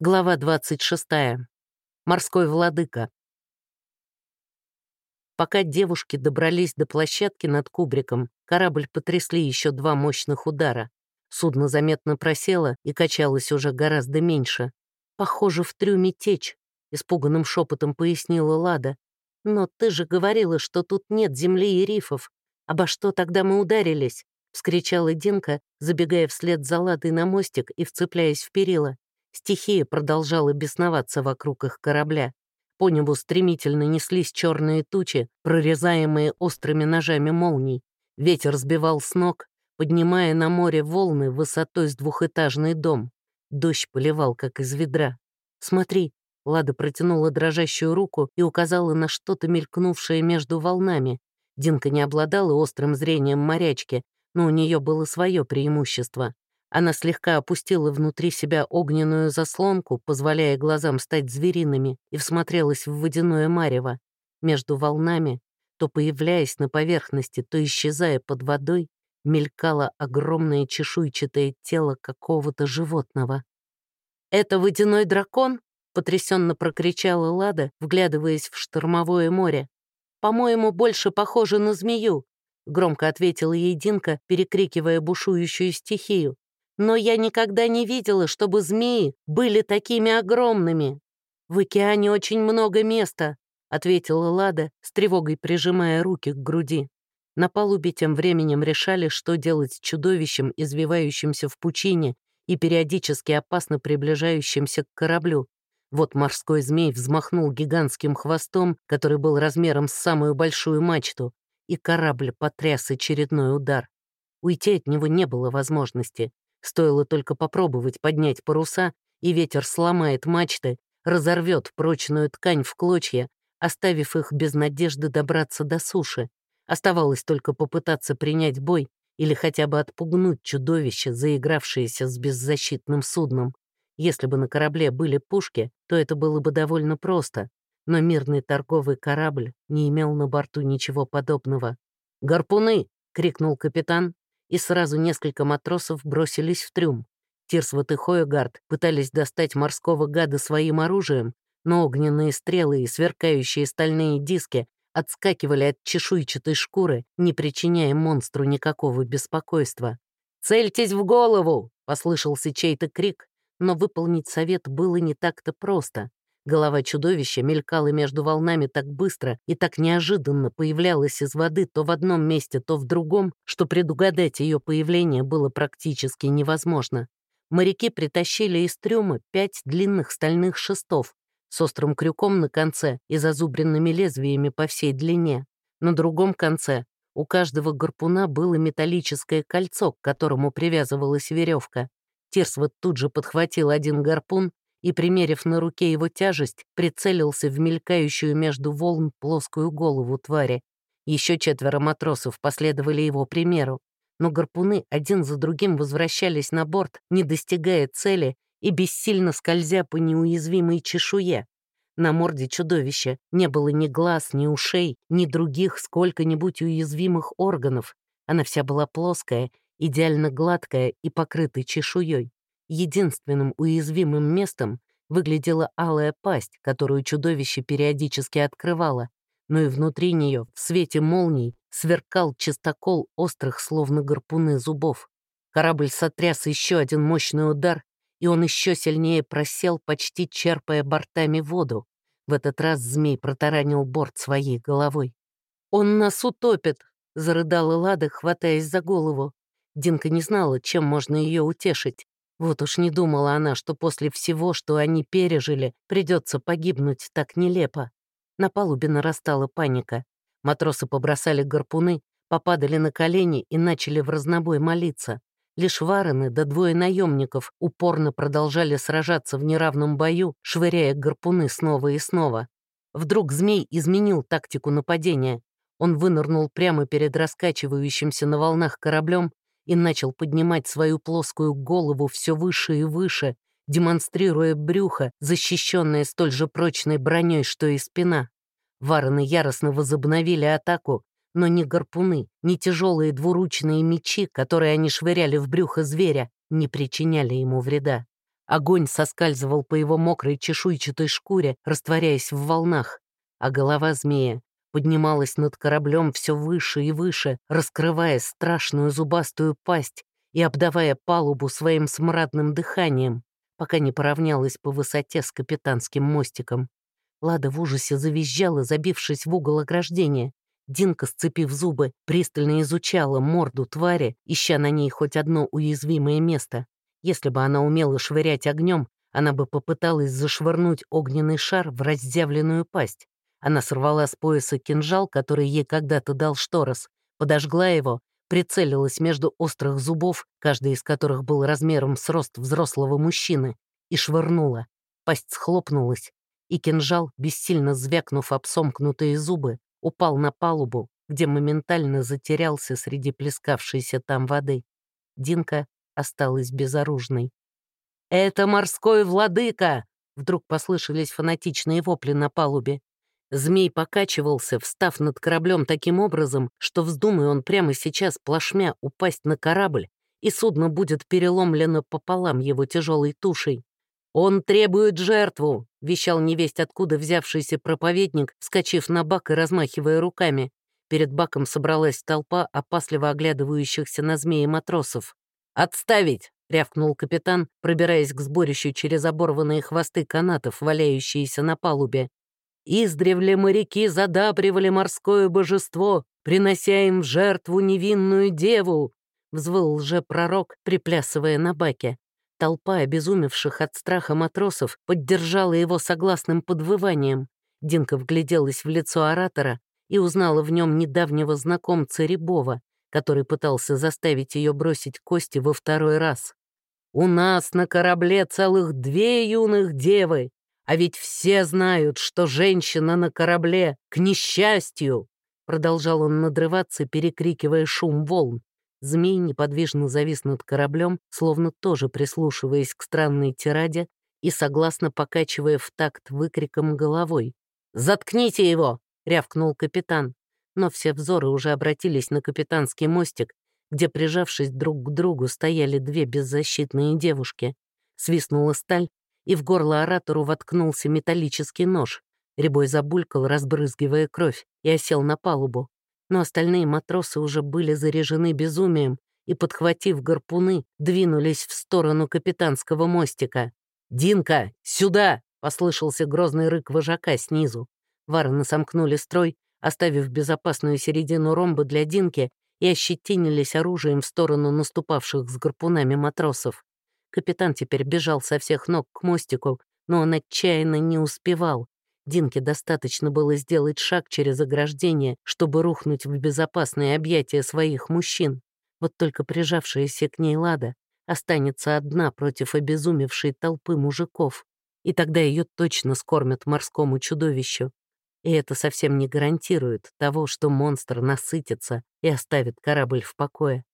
Глава 26. Морской владыка. Пока девушки добрались до площадки над кубриком, корабль потрясли еще два мощных удара. Судно заметно просело и качалось уже гораздо меньше. «Похоже, в трюме течь», — испуганным шепотом пояснила Лада. «Но ты же говорила, что тут нет земли и рифов. Обо что тогда мы ударились?» — вскричала Динка, забегая вслед за Ладой на мостик и вцепляясь в перила. Стихия продолжала бесноваться вокруг их корабля. По небу стремительно неслись черные тучи, прорезаемые острыми ножами молний. Ветер сбивал с ног, поднимая на море волны высотой с двухэтажный дом. Дождь поливал, как из ведра. «Смотри», — Лада протянула дрожащую руку и указала на что-то мелькнувшее между волнами. Динка не обладала острым зрением морячки, но у нее было свое преимущество. Она слегка опустила внутри себя огненную заслонку, позволяя глазам стать звериными, и всмотрелась в водяное марево. Между волнами, то появляясь на поверхности, то исчезая под водой, мелькало огромное чешуйчатое тело какого-то животного. «Это водяной дракон?» — потрясенно прокричала Лада, вглядываясь в штормовое море. «По-моему, больше похоже на змею», — громко ответила ей Динка, перекрикивая бушующую стихию но я никогда не видела, чтобы змеи были такими огромными. В океане очень много места, ответила Лада, с тревогой прижимая руки к груди. На палубе тем временем решали, что делать с чудовищем, извивающимся в пучине и периодически опасно приближающимся к кораблю. Вот морской змей взмахнул гигантским хвостом, который был размером с самую большую мачту, и корабль потряс очередной удар. Уйти от него не было возможности. Стоило только попробовать поднять паруса, и ветер сломает мачты, разорвет прочную ткань в клочья, оставив их без надежды добраться до суши. Оставалось только попытаться принять бой или хотя бы отпугнуть чудовище, заигравшееся с беззащитным судном. Если бы на корабле были пушки, то это было бы довольно просто, но мирный торговый корабль не имел на борту ничего подобного. «Гарпуны!» — крикнул капитан, и сразу несколько матросов бросились в трюм. Тирсвот и Хойгард пытались достать морского гада своим оружием, но огненные стрелы и сверкающие стальные диски отскакивали от чешуйчатой шкуры, не причиняя монстру никакого беспокойства. «Цельтесь в голову!» — послышался чей-то крик, но выполнить совет было не так-то просто. Голова чудовища мелькала между волнами так быстро и так неожиданно появлялась из воды то в одном месте, то в другом, что предугадать ее появление было практически невозможно. Моряки притащили из трюма пять длинных стальных шестов с острым крюком на конце и зазубренными лезвиями по всей длине. На другом конце у каждого гарпуна было металлическое кольцо, к которому привязывалась веревка. Тирсвот тут же подхватил один гарпун и, примерив на руке его тяжесть, прицелился в мелькающую между волн плоскую голову твари. Еще четверо матросов последовали его примеру, но гарпуны один за другим возвращались на борт, не достигая цели и бессильно скользя по неуязвимой чешуе. На морде чудовища не было ни глаз, ни ушей, ни других сколько-нибудь уязвимых органов. Она вся была плоская, идеально гладкая и покрытой чешуей. Единственным уязвимым местом выглядела алая пасть, которую чудовище периодически открывало, но и внутри нее, в свете молний, сверкал чистокол острых, словно гарпуны зубов. Корабль сотряс еще один мощный удар, и он еще сильнее просел, почти черпая бортами воду. В этот раз змей протаранил борт своей головой. «Он нас утопит!» — зарыдала Лада, хватаясь за голову. Динка не знала, чем можно ее утешить. Вот уж не думала она, что после всего, что они пережили, придется погибнуть так нелепо. На палубе нарастала паника. Матросы побросали гарпуны, попадали на колени и начали в разнобой молиться. Лишь варены да двое наемников упорно продолжали сражаться в неравном бою, швыряя гарпуны снова и снова. Вдруг змей изменил тактику нападения. Он вынырнул прямо перед раскачивающимся на волнах кораблем и начал поднимать свою плоскую голову все выше и выше, демонстрируя брюхо, защищенное столь же прочной броней, что и спина. Варены яростно возобновили атаку, но ни гарпуны, ни тяжелые двуручные мечи, которые они швыряли в брюхо зверя, не причиняли ему вреда. Огонь соскальзывал по его мокрой чешуйчатой шкуре, растворяясь в волнах, а голова змея поднималась над кораблем все выше и выше, раскрывая страшную зубастую пасть и обдавая палубу своим смрадным дыханием, пока не поравнялась по высоте с капитанским мостиком. Лада в ужасе завизжала, забившись в угол ограждения. Динка, сцепив зубы, пристально изучала морду твари, ища на ней хоть одно уязвимое место. Если бы она умела швырять огнем, она бы попыталась зашвырнуть огненный шар в разъявленную пасть. Она сорвала с пояса кинжал, который ей когда-то дал Шторос, подожгла его, прицелилась между острых зубов, каждый из которых был размером с рост взрослого мужчины, и швырнула. Пасть схлопнулась, и кинжал, бессильно звякнув об сомкнутые зубы, упал на палубу, где моментально затерялся среди плескавшейся там воды. Динка осталась безоружной. «Это морской владыка!» Вдруг послышались фанатичные вопли на палубе. Змей покачивался, встав над кораблем таким образом, что вздумай он прямо сейчас плашмя упасть на корабль, и судно будет переломлено пополам его тяжелой тушей. «Он требует жертву!» — вещал невесть откуда взявшийся проповедник, вскочив на бак и размахивая руками. Перед баком собралась толпа опасливо оглядывающихся на змеи матросов. «Отставить!» — рявкнул капитан, пробираясь к сборищу через оборванные хвосты канатов, валяющиеся на палубе. «Издревле моряки задабривали морское божество, принося им в жертву невинную деву!» — взвыл лже-пророк, приплясывая на баке. Толпа обезумевших от страха матросов поддержала его согласным подвыванием. Динка вгляделась в лицо оратора и узнала в нем недавнего знакомца Рябова, который пытался заставить ее бросить кости во второй раз. «У нас на корабле целых две юных девы, а ведь все знают, что женщина на корабле к несчастью!» Продолжал он надрываться, перекрикивая шум волн. Змей неподвижно завис над кораблем, словно тоже прислушиваясь к странной тираде и согласно покачивая в такт выкриком головой. «Заткните его!» — рявкнул капитан. Но все взоры уже обратились на капитанский мостик, где, прижавшись друг к другу, стояли две беззащитные девушки. Свистнула сталь, и в горло оратору воткнулся металлический нож. Рябой забулькал, разбрызгивая кровь, и осел на палубу но остальные матросы уже были заряжены безумием и, подхватив гарпуны, двинулись в сторону капитанского мостика. «Динка, сюда!» — послышался грозный рык вожака снизу. Вороны сомкнули строй, оставив безопасную середину ромба для Динки и ощетинились оружием в сторону наступавших с гарпунами матросов. Капитан теперь бежал со всех ног к мостику, но он отчаянно не успевал. Динке достаточно было сделать шаг через ограждение, чтобы рухнуть в безопасные объятия своих мужчин. Вот только прижавшаяся к ней Лада останется одна против обезумевшей толпы мужиков, и тогда ее точно скормят морскому чудовищу. И это совсем не гарантирует того, что монстр насытится и оставит корабль в покое.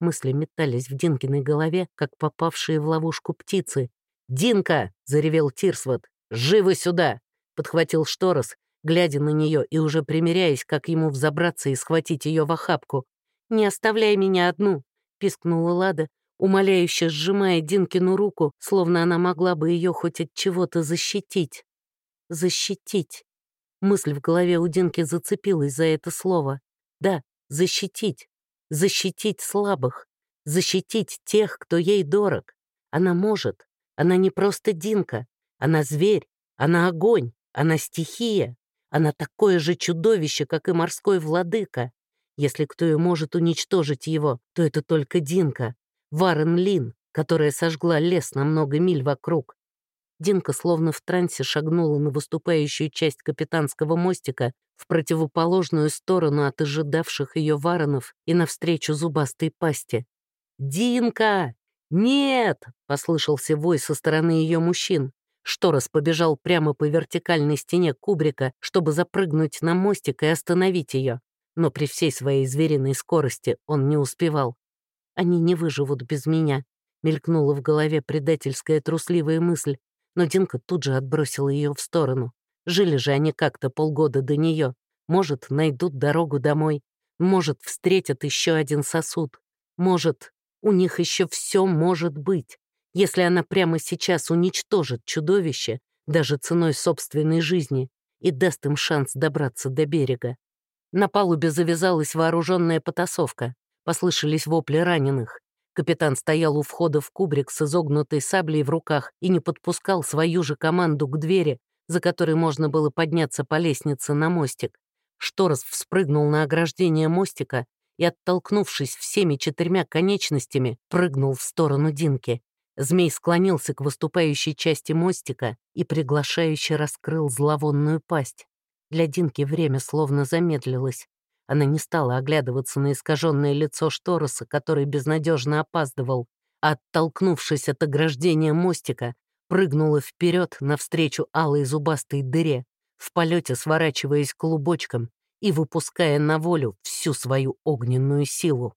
Мысли метались в Динкиной голове, как попавшие в ловушку птицы. «Динка!» — заревел Тирсвот. «Живо сюда! подхватил Шторос, глядя на нее и уже примеряясь, как ему взобраться и схватить ее в охапку. «Не оставляй меня одну», — пискнула Лада, умоляюще сжимая Динкину руку, словно она могла бы ее хоть от чего-то защитить. «Защитить». Мысль в голове у Динки зацепилась за это слово. «Да, защитить. Защитить слабых. Защитить тех, кто ей дорог. Она может. Она не просто Динка. Она зверь. Она огонь. Она стихия, она такое же чудовище, как и морской владыка. Если кто и может уничтожить его, то это только Динка, Варен Лин, которая сожгла лес на много миль вокруг. Динка словно в трансе шагнула на выступающую часть капитанского мостика в противоположную сторону от ожидавших ее варонов и навстречу зубастой пасти. «Динка! Нет!» — послышался вой со стороны ее мужчин. Шторос побежал прямо по вертикальной стене кубрика, чтобы запрыгнуть на мостик и остановить ее. Но при всей своей звериной скорости он не успевал. «Они не выживут без меня», — мелькнула в голове предательская трусливая мысль, но Динка тут же отбросила ее в сторону. Жили же они как-то полгода до нее. Может, найдут дорогу домой. Может, встретят еще один сосуд. Может, у них еще все может быть. Если она прямо сейчас уничтожит чудовище, даже ценой собственной жизни, и даст им шанс добраться до берега. На палубе завязалась вооруженная потасовка. Послышались вопли раненых. Капитан стоял у входа в кубрик с изогнутой саблей в руках и не подпускал свою же команду к двери, за которой можно было подняться по лестнице на мостик. Шторос вспрыгнул на ограждение мостика и, оттолкнувшись всеми четырьмя конечностями, прыгнул в сторону Динки. Змей склонился к выступающей части мостика и приглашающе раскрыл зловонную пасть. Для Динки время словно замедлилось. Она не стала оглядываться на искаженное лицо Штороса, который безнадежно опаздывал, а, оттолкнувшись от ограждения мостика, прыгнула вперед навстречу алой зубастой дыре, в полете сворачиваясь клубочком и выпуская на волю всю свою огненную силу.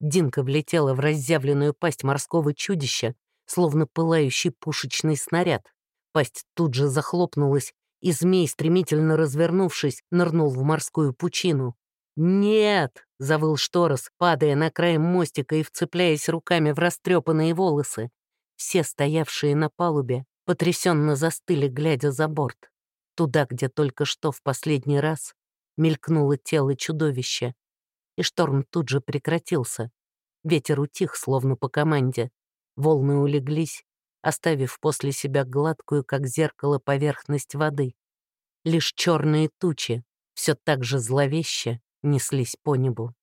Динка влетела в разъявленную пасть морского чудища, словно пылающий пушечный снаряд. Пасть тут же захлопнулась, и змей, стремительно развернувшись, нырнул в морскую пучину. «Нет!» — завыл Шторос, падая на край мостика и вцепляясь руками в растрепанные волосы. Все стоявшие на палубе потрясенно застыли, глядя за борт. Туда, где только что в последний раз мелькнуло тело чудовища и шторм тут же прекратился. Ветер утих, словно по команде. Волны улеглись, оставив после себя гладкую, как зеркало, поверхность воды. Лишь черные тучи все так же зловеще неслись по небу.